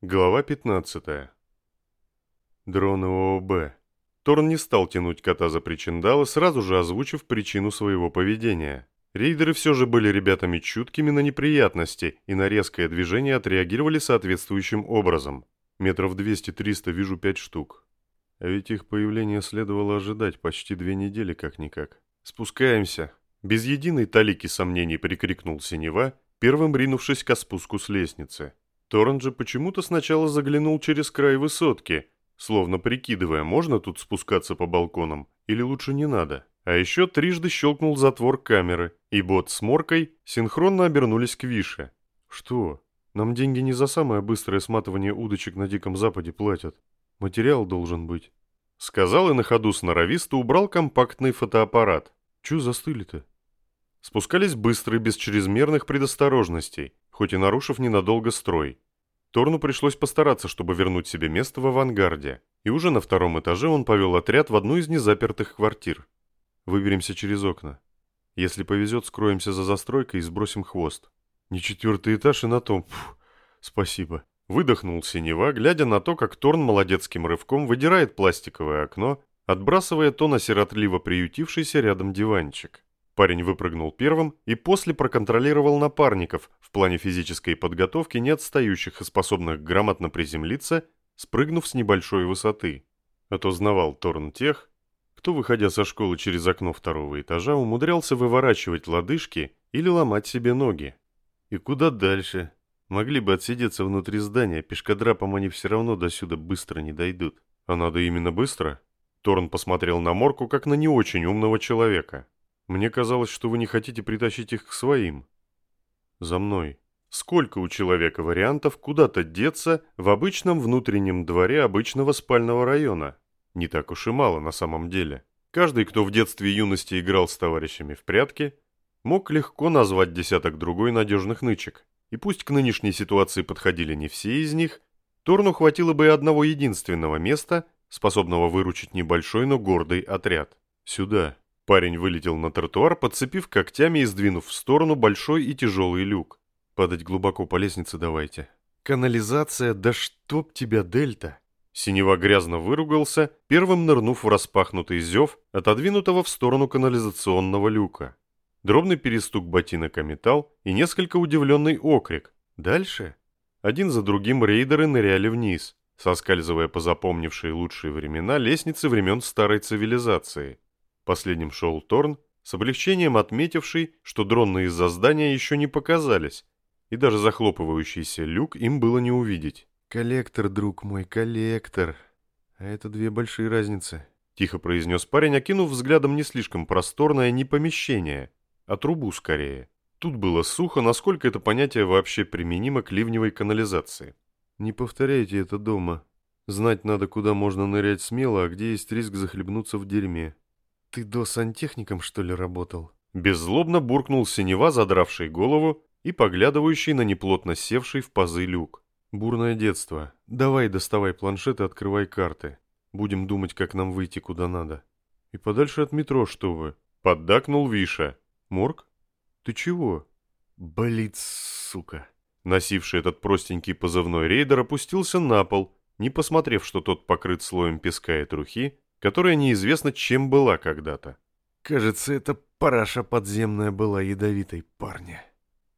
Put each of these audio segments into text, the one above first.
Глава 15. Дроны ООБ. Торн не стал тянуть кота за причиндалы, сразу же озвучив причину своего поведения. Рейдеры все же были ребятами чуткими на неприятности и на резкое движение отреагировали соответствующим образом. Метров 200-300 вижу пять штук. А ведь их появление следовало ожидать почти две недели как-никак. «Спускаемся!» Без единой талики сомнений прикрикнул Синева, первым ринувшись к спуску с лестницы. Торрен же почему-то сначала заглянул через край высотки, словно прикидывая, можно тут спускаться по балконам или лучше не надо. А еще трижды щелкнул затвор камеры, и бот с Моркой синхронно обернулись к Више. «Что? Нам деньги не за самое быстрое сматывание удочек на Диком Западе платят. Материал должен быть». Сказал и на ходу сноровисто убрал компактный фотоаппарат. «Чё застыли-то?» Спускались быстро и без чрезмерных предосторожностей, хоть и нарушив ненадолго строй. Торну пришлось постараться, чтобы вернуть себе место в авангарде, и уже на втором этаже он повел отряд в одну из незапертых квартир. Выберемся через окна. Если повезет, скроемся за застройкой и сбросим хвост. Не четвертый этаж и на том. Фу, спасибо. Выдохнул синева, глядя на то, как Торн молодецким рывком выдирает пластиковое окно, отбрасывая то на сиротливо приютившийся рядом диванчик. Парень выпрыгнул первым и после проконтролировал напарников в плане физической подготовки не отстающих и способных грамотно приземлиться, спрыгнув с небольшой высоты. А то знавал Торн тех, кто, выходя со школы через окно второго этажа, умудрялся выворачивать лодыжки или ломать себе ноги. И куда дальше? Могли бы отсидеться внутри здания, пешкодрапом они все равно до сюда быстро не дойдут. А надо именно быстро? Торн посмотрел на Морку, как на не очень умного человека. Мне казалось, что вы не хотите притащить их к своим. За мной. Сколько у человека вариантов куда-то деться в обычном внутреннем дворе обычного спального района? Не так уж и мало на самом деле. Каждый, кто в детстве и юности играл с товарищами в прятки, мог легко назвать десяток другой надежных нычек. И пусть к нынешней ситуации подходили не все из них, Торну хватило бы и одного единственного места, способного выручить небольшой, но гордый отряд. Сюда. Парень вылетел на тротуар, подцепив когтями и сдвинув в сторону большой и тяжелый люк. Падать глубоко по лестнице давайте. Канализация, да чтоб тебя, Дельта! Синева грязно выругался, первым нырнув в распахнутый зев, отодвинутого в сторону канализационного люка. Дробный перестук ботинок о металл и несколько удивленный окрик. Дальше? Один за другим рейдеры ныряли вниз, соскальзывая по запомнившей лучшие времена лестницы времен старой цивилизации. Последним шел Торн, с облегчением отметивший, что дронные из-за здания еще не показались, и даже захлопывающийся люк им было не увидеть. «Коллектор, друг мой, коллектор. А это две большие разницы», — тихо произнес парень, окинув взглядом не слишком просторное не помещение, а трубу скорее. Тут было сухо, насколько это понятие вообще применимо к ливневой канализации. «Не повторяйте это дома. Знать надо, куда можно нырять смело, а где есть риск захлебнуться в дерьме. «Ты до сантехником, что ли, работал?» Беззлобно буркнул синева, задравший голову и поглядывающий на неплотно севший в пазы люк. «Бурное детство. Давай доставай планшет и открывай карты. Будем думать, как нам выйти куда надо. И подальше от метро, что вы?» Поддакнул Виша. «Морг? Ты чего?» «Болит, сука!» Носивший этот простенький позывной рейдер опустился на пол, не посмотрев, что тот покрыт слоем песка и трухи, которая неизвестно чем была когда-то. Кажется, эта параша подземная была ядовитой, парня.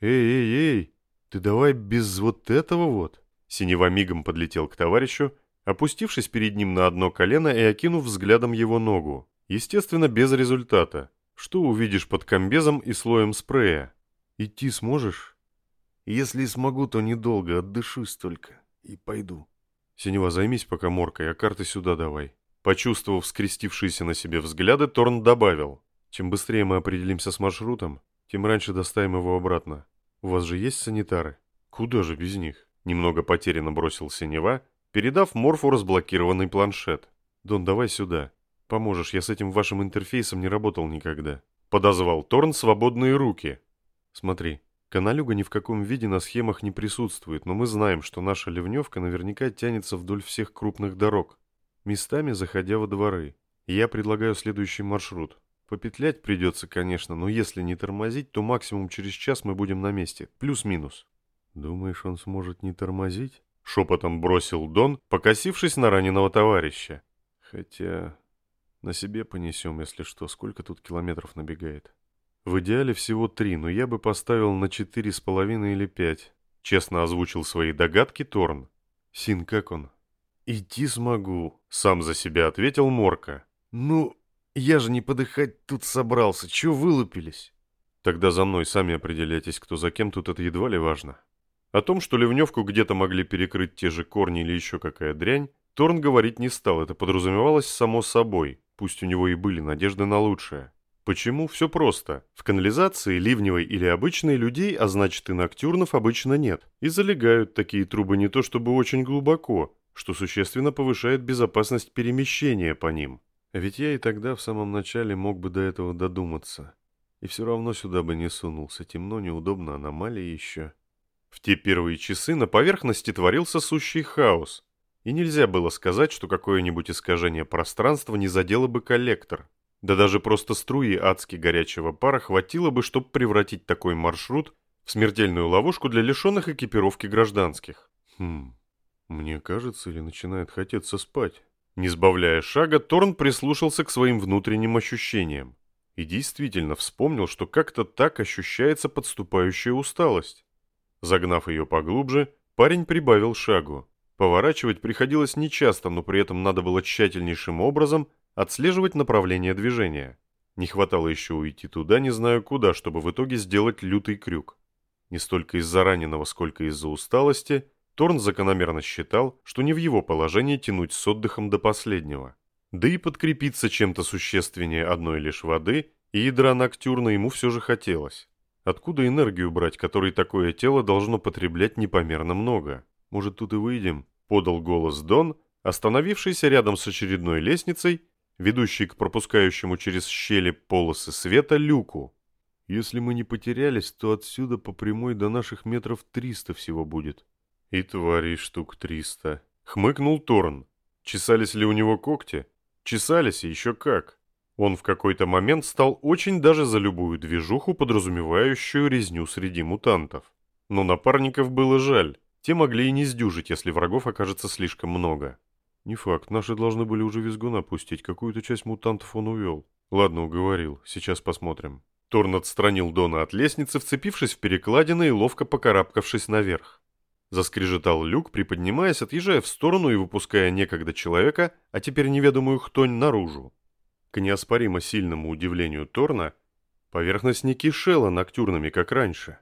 Эй-эй-эй, ты давай без вот этого вот. Синева мигом подлетел к товарищу, опустившись перед ним на одно колено и окинув взглядом его ногу. Естественно, без результата. Что увидишь под комбезом и слоем спрея? Идти сможешь? Если смогу, то недолго, отдышусь только и пойду. Синева, займись пока моркой, а карты сюда давай. Почувствовав скрестившиеся на себе взгляды, Торн добавил. «Чем быстрее мы определимся с маршрутом, тем раньше доставим его обратно. У вас же есть санитары?» «Куда же без них?» Немного потерянно бросил Синева, передав Морфу разблокированный планшет. «Дон, давай сюда. Поможешь, я с этим вашим интерфейсом не работал никогда». Подозвал Торн свободные руки. «Смотри, каналюга ни в каком виде на схемах не присутствует, но мы знаем, что наша ливневка наверняка тянется вдоль всех крупных дорог местами заходя во дворы. Я предлагаю следующий маршрут. Попетлять придется, конечно, но если не тормозить, то максимум через час мы будем на месте, плюс-минус. Думаешь, он сможет не тормозить? Шепотом бросил Дон, покосившись на раненого товарища. Хотя на себе понесем, если что, сколько тут километров набегает. В идеале всего три, но я бы поставил на четыре с половиной или пять. Честно озвучил свои догадки Торн. Син, как он? Идти смогу, сам за себя ответил Морка. Ну, я же не подыхать тут собрался, чё вылупились? Тогда за мной сами определяйтесь, кто за кем, тут это едва ли важно. О том, что ливневку где-то могли перекрыть те же корни или еще какая дрянь, Торн говорить не стал, это подразумевалось само собой, пусть у него и были надежды на лучшее. Почему? Все просто. В канализации, ливневой или обычной людей, а значит и ноктюрнов, обычно нет. И залегают такие трубы не то чтобы очень глубоко, что существенно повышает безопасность перемещения по ним. Ведь я и тогда в самом начале мог бы до этого додуматься. И все равно сюда бы не сунулся. Темно, неудобно, аномалии еще. В те первые часы на поверхности творился сущий хаос. И нельзя было сказать, что какое-нибудь искажение пространства не задело бы коллектор. Да даже просто струи адски горячего пара хватило бы, чтобы превратить такой маршрут в смертельную ловушку для лишенных экипировки гражданских. Хм, мне кажется, или начинает хотеться спать. Не сбавляя шага, Торн прислушался к своим внутренним ощущениям. И действительно вспомнил, что как-то так ощущается подступающая усталость. Загнав ее поглубже, парень прибавил шагу. Поворачивать приходилось нечасто, но при этом надо было тщательнейшим образом отслеживать направление движения. Не хватало еще уйти туда, не знаю куда, чтобы в итоге сделать лютый крюк. Не столько из-за раненого, сколько из-за усталости, Торн закономерно считал, что не в его положении тянуть с отдыхом до последнего. Да и подкрепиться чем-то существеннее одной лишь воды и ядра Ноктюрна ему все же хотелось. Откуда энергию брать, которой такое тело должно потреблять непомерно много? Может, тут и выйдем?» – подал голос Дон, остановившийся рядом с очередной лестницей, ведущей к пропускающему через щели полосы света люку. «Если мы не потерялись, то отсюда по прямой до наших метров триста всего будет». «И тварей штук триста», — хмыкнул Торн. «Чесались ли у него когти?» «Чесались, и еще как». Он в какой-то момент стал очень даже за любую движуху, подразумевающую резню среди мутантов. Но напарников было жаль. Те могли и не сдюжить, если врагов окажется слишком много. Не факт, наши должны были уже визгуна пустить, какую-то часть мутантов он увел. Ладно, уговорил, сейчас посмотрим. Торн отстранил Дона от лестницы, вцепившись в перекладины и ловко покарабкавшись наверх. Заскрежетал люк, приподнимаясь, отъезжая в сторону и выпуская некогда человека, а теперь неведомую хтонь наружу. К неоспоримо сильному удивлению Торна, поверхность не кишела ноктюрнами, как раньше.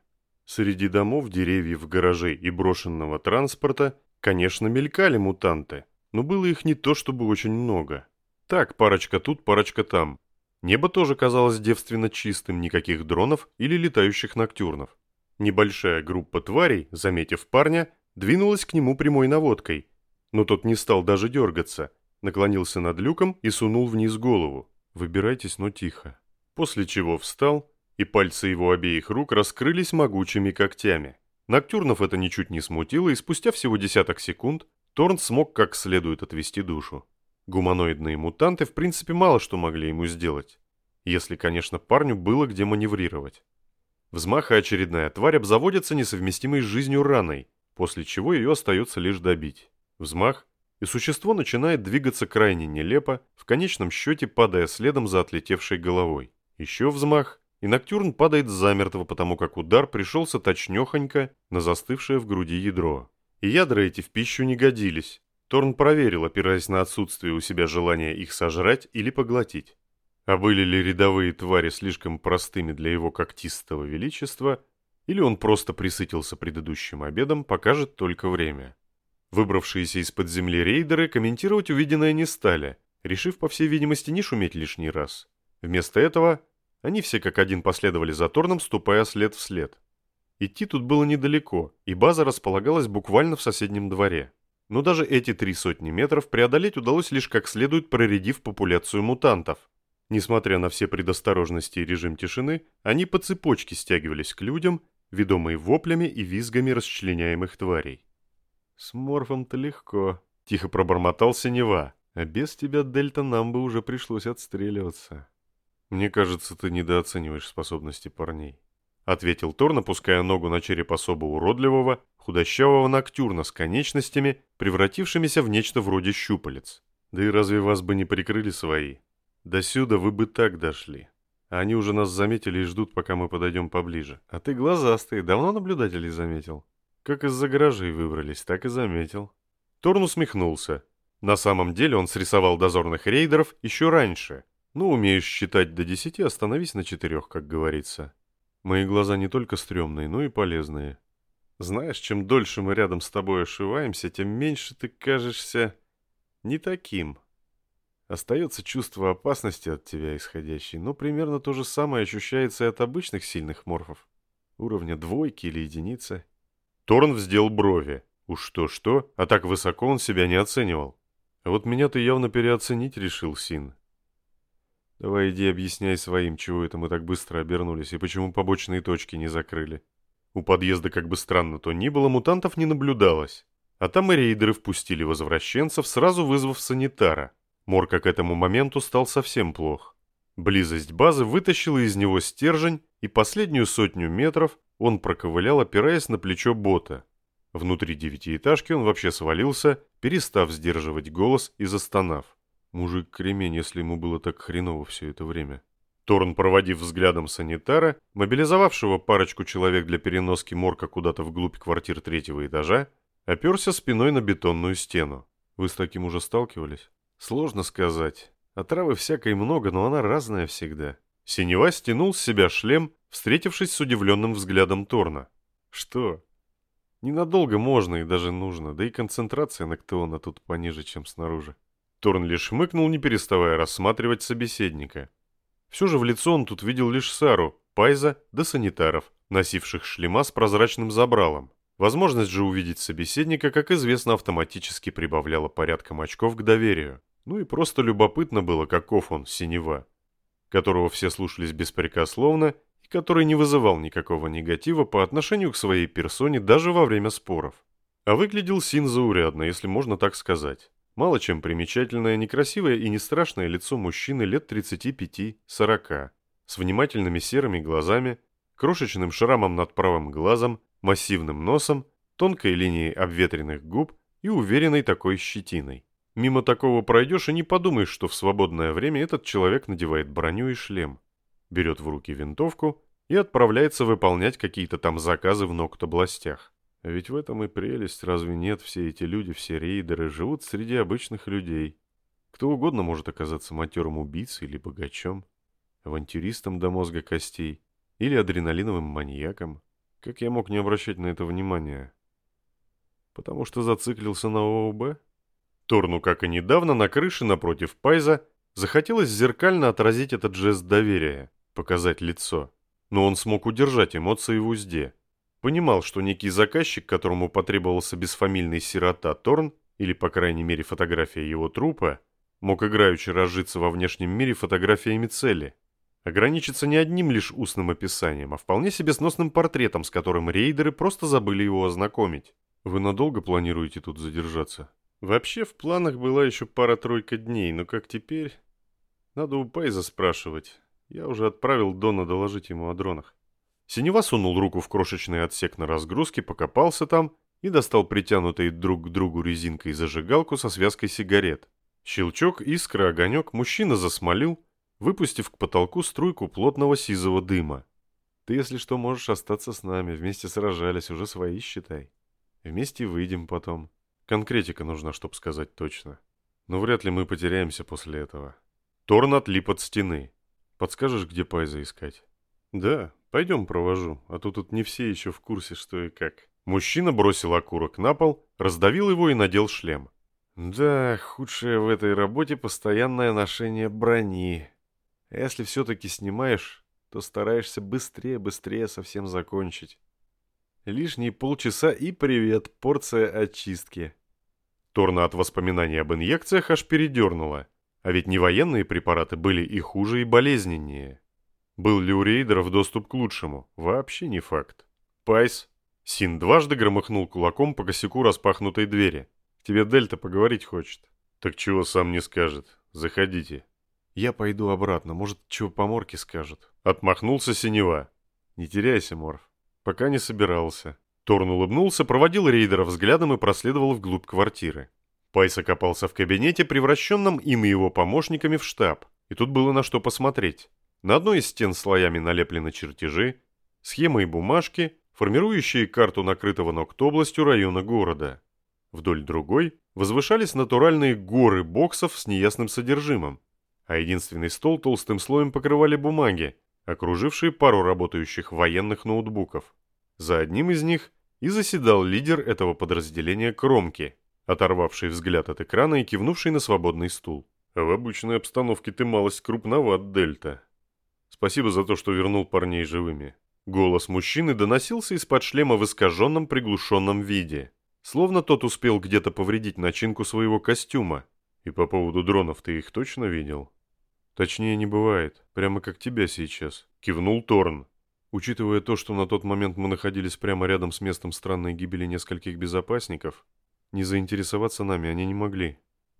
Среди домов, деревьев, гаражей и брошенного транспорта, конечно, мелькали мутанты, но было их не то чтобы очень много. Так, парочка тут, парочка там. Небо тоже казалось девственно чистым, никаких дронов или летающих ноктюрнов. Небольшая группа тварей, заметив парня, двинулась к нему прямой наводкой, но тот не стал даже дергаться – наклонился над люком и сунул вниз голову. «Выбирайтесь, но тихо». После чего встал, и пальцы его обеих рук раскрылись могучими когтями. Ноктюрнов это ничуть не смутило, и спустя всего десяток секунд Торн смог как следует отвести душу. Гуманоидные мутанты в принципе мало что могли ему сделать. Если, конечно, парню было где маневрировать. Взмах и очередная тварь обзаводится несовместимой с жизнью раной, после чего ее остается лишь добить. Взмах, и существо начинает двигаться крайне нелепо, в конечном счете падая следом за отлетевшей головой. Еще взмах, и Ноктюрн падает замертво, потому как удар пришелся точнехонько на застывшее в груди ядро. И ядра эти в пищу не годились. Торн проверил, опираясь на отсутствие у себя желания их сожрать или поглотить. А были ли рядовые твари слишком простыми для его когтистого величества, или он просто присытился предыдущим обедом, покажет только время. Выбравшиеся из-под земли рейдеры комментировать увиденное не стали, решив, по всей видимости, не шуметь лишний раз. Вместо этого они все как один последовали за Торном, ступая след в след. Идти тут было недалеко, и база располагалась буквально в соседнем дворе. Но даже эти три сотни метров преодолеть удалось лишь как следует проредив популяцию мутантов. Несмотря на все предосторожности и режим тишины, они по цепочке стягивались к людям, ведомые воплями и визгами расчленяемых тварей. «С морфом-то легко», — тихо пробормотал Синева. «А без тебя, Дельта, нам бы уже пришлось отстреливаться». «Мне кажется, ты недооцениваешь способности парней». — ответил Тор, напуская ногу на череп особо уродливого, худощавого ноктюрна с конечностями, превратившимися в нечто вроде щупалец. «Да и разве вас бы не прикрыли свои? До сюда вы бы так дошли. Они уже нас заметили и ждут, пока мы подойдем поближе. А ты глазастый, давно наблюдателей заметил? Как из-за гаражей выбрались, так и заметил». Торн усмехнулся. На самом деле он срисовал дозорных рейдеров еще раньше. Ну, умеешь считать до десяти, остановись на четырех, как говорится. Мои глаза не только стрёмные, но и полезные. Знаешь, чем дольше мы рядом с тобой ошиваемся, тем меньше ты кажешься не таким. Остается чувство опасности от тебя исходящей, но примерно то же самое ощущается и от обычных сильных морфов. Уровня двойки или единицы. Торн вздел брови. Уж что-что, а так высоко он себя не оценивал. А вот меня ты явно переоценить решил, Син. Давай иди объясняй своим, чего это мы так быстро обернулись и почему побочные точки не закрыли. У подъезда, как бы странно то ни было, мутантов не наблюдалось. А там и рейдеры впустили возвращенцев, сразу вызвав санитара. Морка к этому моменту стал совсем плох. Близость базы вытащила из него стержень, и последнюю сотню метров он проковылял, опираясь на плечо бота. Внутри девятиэтажки он вообще свалился, перестав сдерживать голос и застонав. Мужик-кремень, если ему было так хреново все это время. Торн, проводив взглядом санитара, мобилизовавшего парочку человек для переноски морка куда-то вглубь квартир третьего этажа, оперся спиной на бетонную стену. Вы с таким уже сталкивались? Сложно сказать. Отравы всякой много, но она разная всегда. Синева стянул с себя шлем, встретившись с удивленным взглядом Торна. Что? Ненадолго можно и даже нужно, да и концентрация Ноктеона тут пониже, чем снаружи. Торн лишь хмыкнул, не переставая рассматривать собеседника. Все же в лицо он тут видел лишь Сару, Пайза да санитаров, носивших шлема с прозрачным забралом. Возможность же увидеть собеседника, как известно, автоматически прибавляла порядком очков к доверию. Ну и просто любопытно было, каков он, синева, которого все слушались беспрекословно и который не вызывал никакого негатива по отношению к своей персоне даже во время споров. А выглядел Син заурядно, если можно так сказать. Мало чем примечательное, некрасивое и не страшное лицо мужчины лет 35-40, с внимательными серыми глазами, крошечным шрамом над правым глазом, массивным носом, тонкой линией обветренных губ и уверенной такой щетиной. Мимо такого пройдешь и не подумаешь, что в свободное время этот человек надевает броню и шлем, берет в руки винтовку и отправляется выполнять какие-то там заказы в нокт-областях. А ведь в этом и прелесть, разве нет? Все эти люди, все рейдеры живут среди обычных людей. Кто угодно может оказаться матерым убийцей или богачом, авантюристом до мозга костей или адреналиновым маньяком. Как я мог не обращать на это внимания? Потому что зациклился на ООБ? Торну, как и недавно, на крыше напротив Пайза захотелось зеркально отразить этот жест доверия, показать лицо. Но он смог удержать эмоции в узде. Понимал, что некий заказчик, которому потребовался бесфамильный сирота Торн, или, по крайней мере, фотография его трупа, мог играючи разжиться во внешнем мире фотографиями цели. Ограничиться не одним лишь устным описанием, а вполне себе сносным портретом, с которым рейдеры просто забыли его ознакомить. Вы надолго планируете тут задержаться? Вообще, в планах была еще пара-тройка дней, но как теперь? Надо у Пайза спрашивать. Я уже отправил Дона доложить ему о дронах. Синева сунул руку в крошечный отсек на разгрузке, покопался там и достал притянутые друг к другу резинкой зажигалку со связкой сигарет. Щелчок, искра, огонек мужчина засмолил, выпустив к потолку струйку плотного сизого дыма. «Ты, если что, можешь остаться с нами, вместе сражались, уже свои считай. Вместе выйдем потом. Конкретика нужна, чтобы сказать точно. Но вряд ли мы потеряемся после этого». Торн отлип от стены. «Подскажешь, где Пайза искать?» «Да, Пойдем провожу, а то тут не все еще в курсе, что и как. Мужчина бросил окурок на пол, раздавил его и надел шлем. Да, худшее в этой работе постоянное ношение брони. А если все-таки снимаешь, то стараешься быстрее-быстрее совсем закончить. Лишние полчаса и привет, порция очистки. Торна от воспоминаний об инъекциях аж передернула. А ведь не военные препараты были и хуже, и болезненнее. Был ли у рейдеров доступ к лучшему? Вообще не факт. Пайс. Син дважды громыхнул кулаком по косяку распахнутой двери. Тебе Дельта поговорить хочет. Так чего сам не скажет? Заходите. Я пойду обратно, может, чего по морке скажет. Отмахнулся Синева. Не теряйся, Морф. Пока не собирался. Торн улыбнулся, проводил рейдера взглядом и проследовал вглубь квартиры. Пайс окопался в кабинете, превращенном им и его помощниками в штаб. И тут было на что посмотреть. На одной из стен слоями налеплены чертежи, схемы и бумажки, формирующие карту накрытого ногтобластью района города. Вдоль другой возвышались натуральные горы боксов с неясным содержимым, а единственный стол толстым слоем покрывали бумаги, окружившие пару работающих военных ноутбуков. За одним из них и заседал лидер этого подразделения Кромки, оторвавший взгляд от экрана и кивнувший на свободный стул. «В обычной обстановке ты малость крупноват, Дельта. Спасибо за то, что вернул парней живыми». Голос мужчины доносился из-под шлема в искаженном приглушенном виде, словно тот успел где-то повредить начинку своего костюма. «И по поводу дронов ты их точно видел?» «Точнее не бывает, прямо как тебя сейчас», — кивнул Торн. Учитывая то, что на тот момент мы находились прямо рядом с местом странной гибели нескольких безопасников, не заинтересоваться нами они не могли.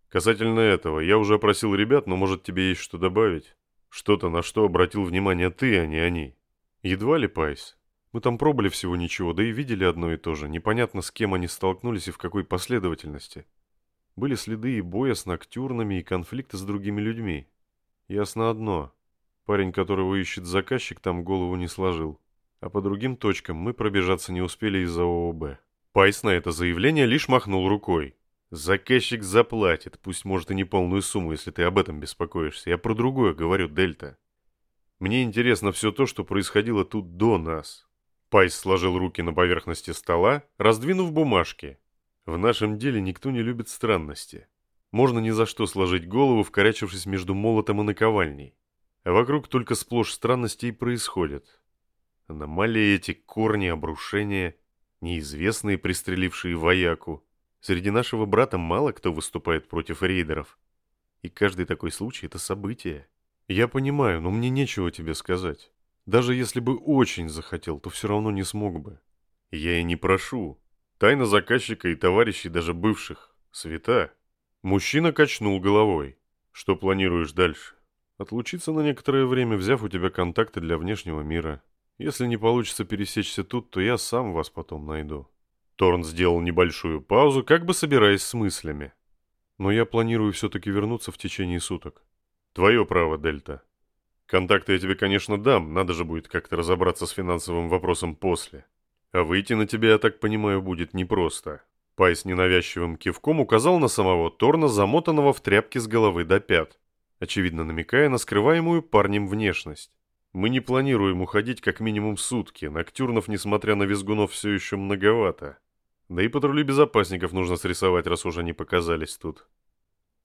Касательно этого, я уже опросил ребят, но может тебе есть что добавить? Что-то, на что обратил внимание ты, а не они. Едва ли, Пайс. Мы там пробовали всего ничего, да и видели одно и то же. Непонятно, с кем они столкнулись и в какой последовательности. Были следы и боя с ноктюрнами, и конфликты с другими людьми. Ясно одно. Парень, которого ищет заказчик, там голову не сложил. А по другим точкам мы пробежаться не успели из-за ООБ. Пайс на это заявление лишь махнул рукой. Заказчик заплатит, пусть может и не полную сумму, если ты об этом беспокоишься. Я про другое говорю, Дельта. Мне интересно все то, что происходило тут до нас. Пайс сложил руки на поверхности стола, раздвинув бумажки. В нашем деле никто не любит странности. Можно ни за что сложить голову, вкорячившись между молотом и наковальней. А вокруг только сплошь странностей происходят. Аномалии эти, корни, обрушения, неизвестные, пристрелившие вояку. Среди нашего брата мало кто выступает против рейдеров. И каждый такой случай — это событие. Я понимаю, но мне нечего тебе сказать. Даже если бы очень захотел, то все равно не смог бы. Я и не прошу. Тайна заказчика и товарищей, даже бывших, свята. Мужчина качнул головой. Что планируешь дальше? Отлучиться на некоторое время, взяв у тебя контакты для внешнего мира. Если не получится пересечься тут, то я сам вас потом найду. Торн сделал небольшую паузу, как бы собираясь с мыслями. Но я планирую все-таки вернуться в течение суток. Твое право, Дельта. Контакты я тебе, конечно, дам, надо же будет как-то разобраться с финансовым вопросом после. А выйти на тебя, я так понимаю, будет непросто. Пай с ненавязчивым кивком указал на самого Торна, замотанного в тряпке с головы до пят, очевидно намекая на скрываемую парнем внешность. Мы не планируем уходить как минимум сутки, Ноктюрнов, несмотря на визгунов, все еще многовато. Да и патрули безопасников нужно срисовать, раз уже не показались тут.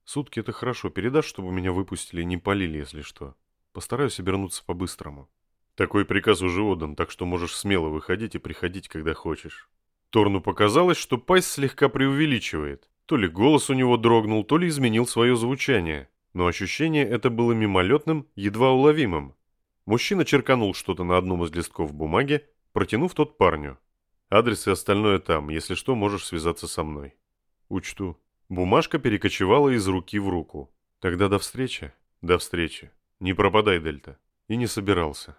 Сутки это хорошо, передашь, чтобы меня выпустили и не полили, если что. Постараюсь обернуться по-быстрому. Такой приказ уже отдан, так что можешь смело выходить и приходить, когда хочешь. Торну показалось, что Пайс слегка преувеличивает. То ли голос у него дрогнул, то ли изменил свое звучание. Но ощущение это было мимолетным, едва уловимым. Мужчина черканул что-то на одном из листков бумаги, протянув тот парню. Адрес и остальное там, если что, можешь связаться со мной. Учту. Бумажка перекочевала из руки в руку. Тогда до встречи. До встречи. Не пропадай, Дельта. И не собирался.